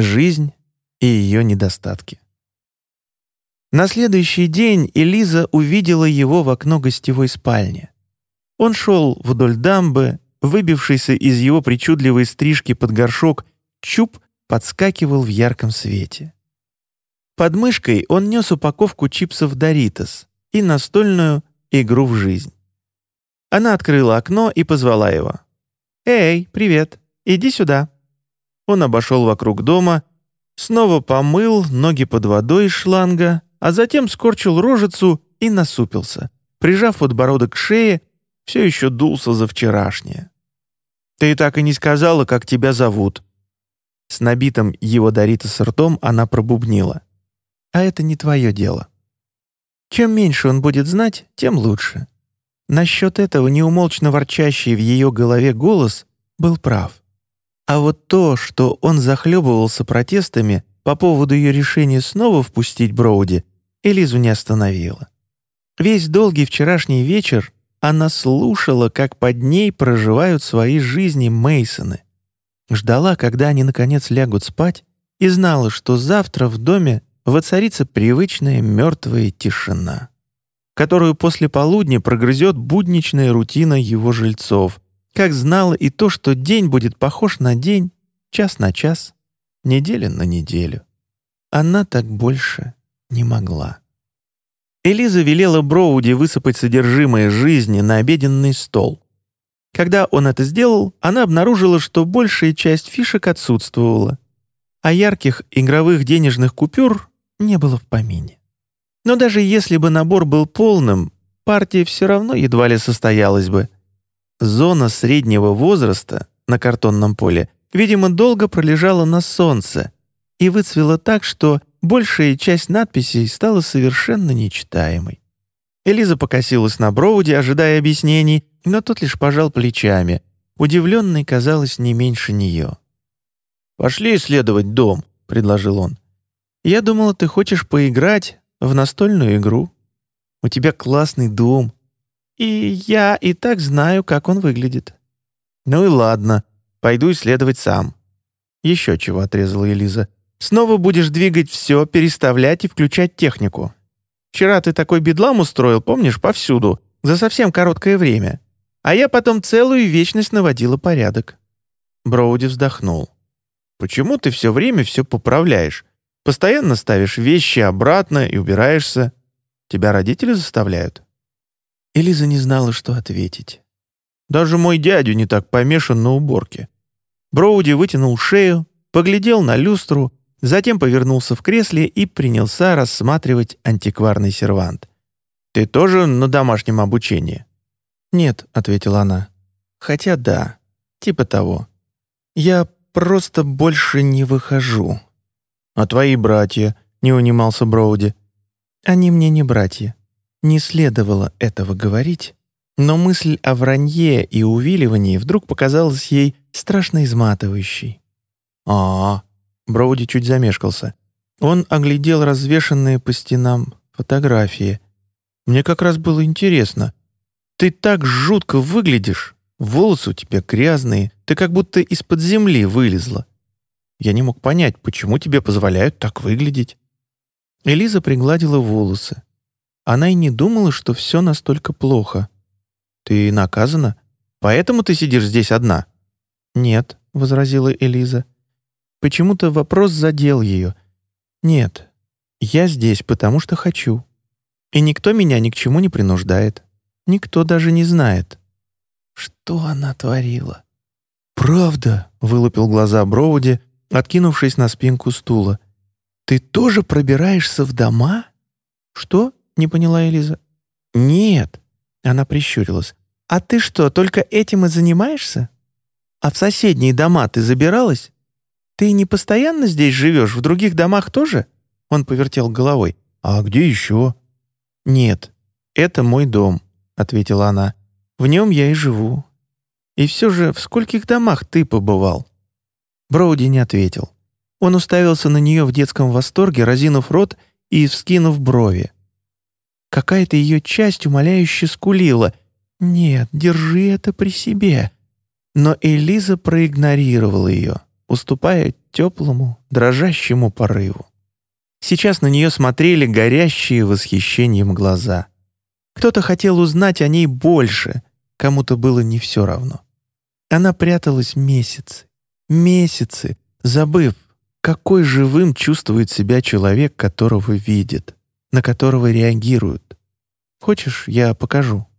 жизнь и ее недостатки. На следующий день Элиза увидела его в окно гостевой спальни. Он шел вдоль дамбы, выбившийся из его причудливой стрижки под горшок, чуб подскакивал в ярком свете. Под мышкой он нес упаковку чипсов «Доритос» и настольную игру в жизнь. Она открыла окно и позвала его. «Эй, привет, иди сюда». Он обошел вокруг дома, снова помыл ноги под водой из шланга, а затем скорчил рожицу и насупился, прижав подбородок к шее, все еще дулся за вчерашнее. «Ты так и не сказала, как тебя зовут». С набитым его Доритос ртом она пробубнила. «А это не твое дело». Чем меньше он будет знать, тем лучше. Насчет этого неумолчно ворчащий в ее голове голос был прав. А вот то, что он захлебывался протестами по поводу ее решения снова впустить Броуди, Элизу не остановило. Весь долгий вчерашний вечер она слушала, как под ней проживают свои жизни Мейсоны. Ждала, когда они наконец лягут спать, и знала, что завтра в доме воцарится привычная мертвая тишина, которую после полудня прогрызет будничная рутина его жильцов, как знала и то, что день будет похож на день, час на час, неделя на неделю. Она так больше не могла. Элиза велела Броуди высыпать содержимое жизни на обеденный стол. Когда он это сделал, она обнаружила, что большая часть фишек отсутствовала, а ярких игровых денежных купюр не было в помине. Но даже если бы набор был полным, партия все равно едва ли состоялась бы — Зона среднего возраста на картонном поле, видимо, долго пролежала на солнце и выцвела так, что большая часть надписей стала совершенно нечитаемой. Элиза покосилась на Броуди, ожидая объяснений, но тот лишь пожал плечами. Удивленный, казалось, не меньше нее. «Пошли исследовать дом», — предложил он. «Я думала, ты хочешь поиграть в настольную игру. У тебя классный дом, и я и так знаю, как он выглядит». «Ну и ладно, пойду исследовать сам». «Еще чего», — отрезала Элиза. «Снова будешь двигать все, переставлять и включать технику. Вчера ты такой бедлам устроил, помнишь, повсюду, за совсем короткое время. А я потом целую вечность наводила порядок». Броуди вздохнул. «Почему ты все время все поправляешь? Постоянно ставишь вещи обратно и убираешься. Тебя родители заставляют?» Элиза не знала, что ответить. Даже мой дядя не так помешан на уборке. Броуди вытянул шею, поглядел на люстру, затем повернулся в кресле и принялся рассматривать антикварный сервант. «Ты тоже на домашнем обучении?» «Нет», — ответила она. «Хотя да, типа того. Я просто больше не выхожу». «А твои братья?» — не унимался Броуди. «Они мне не братья. Не следовало этого говорить, но мысль о вранье и увиливании вдруг показалась ей страшно изматывающей. а, -а, -а Броуди чуть замешкался. Он оглядел развешанные по стенам фотографии. «Мне как раз было интересно. Ты так жутко выглядишь. Волосы у тебя грязные. Ты как будто из-под земли вылезла. Я не мог понять, почему тебе позволяют так выглядеть». Элиза пригладила волосы. Она и не думала, что все настолько плохо. «Ты наказана? Поэтому ты сидишь здесь одна?» «Нет», — возразила Элиза. Почему-то вопрос задел ее. «Нет, я здесь, потому что хочу. И никто меня ни к чему не принуждает. Никто даже не знает». Что она творила? «Правда?» — вылупил глаза Броуди, откинувшись на спинку стула. «Ты тоже пробираешься в дома?» «Что?» Не поняла Элиза. «Нет», — она прищурилась. «А ты что, только этим и занимаешься? А в соседние дома ты забиралась? Ты не постоянно здесь живешь, в других домах тоже?» Он повертел головой. «А где еще?» «Нет, это мой дом», — ответила она. «В нем я и живу. И все же, в скольких домах ты побывал?» Броуди не ответил. Он уставился на нее в детском восторге, разинув рот и вскинув брови. Какая-то ее часть умоляюще скулила. «Нет, держи это при себе». Но Элиза проигнорировала ее, уступая теплому, дрожащему порыву. Сейчас на нее смотрели горящие восхищением глаза. Кто-то хотел узнать о ней больше, кому-то было не все равно. Она пряталась месяцы, месяцы, забыв, какой живым чувствует себя человек, которого видит, на которого реагируют. Хочешь, я покажу?»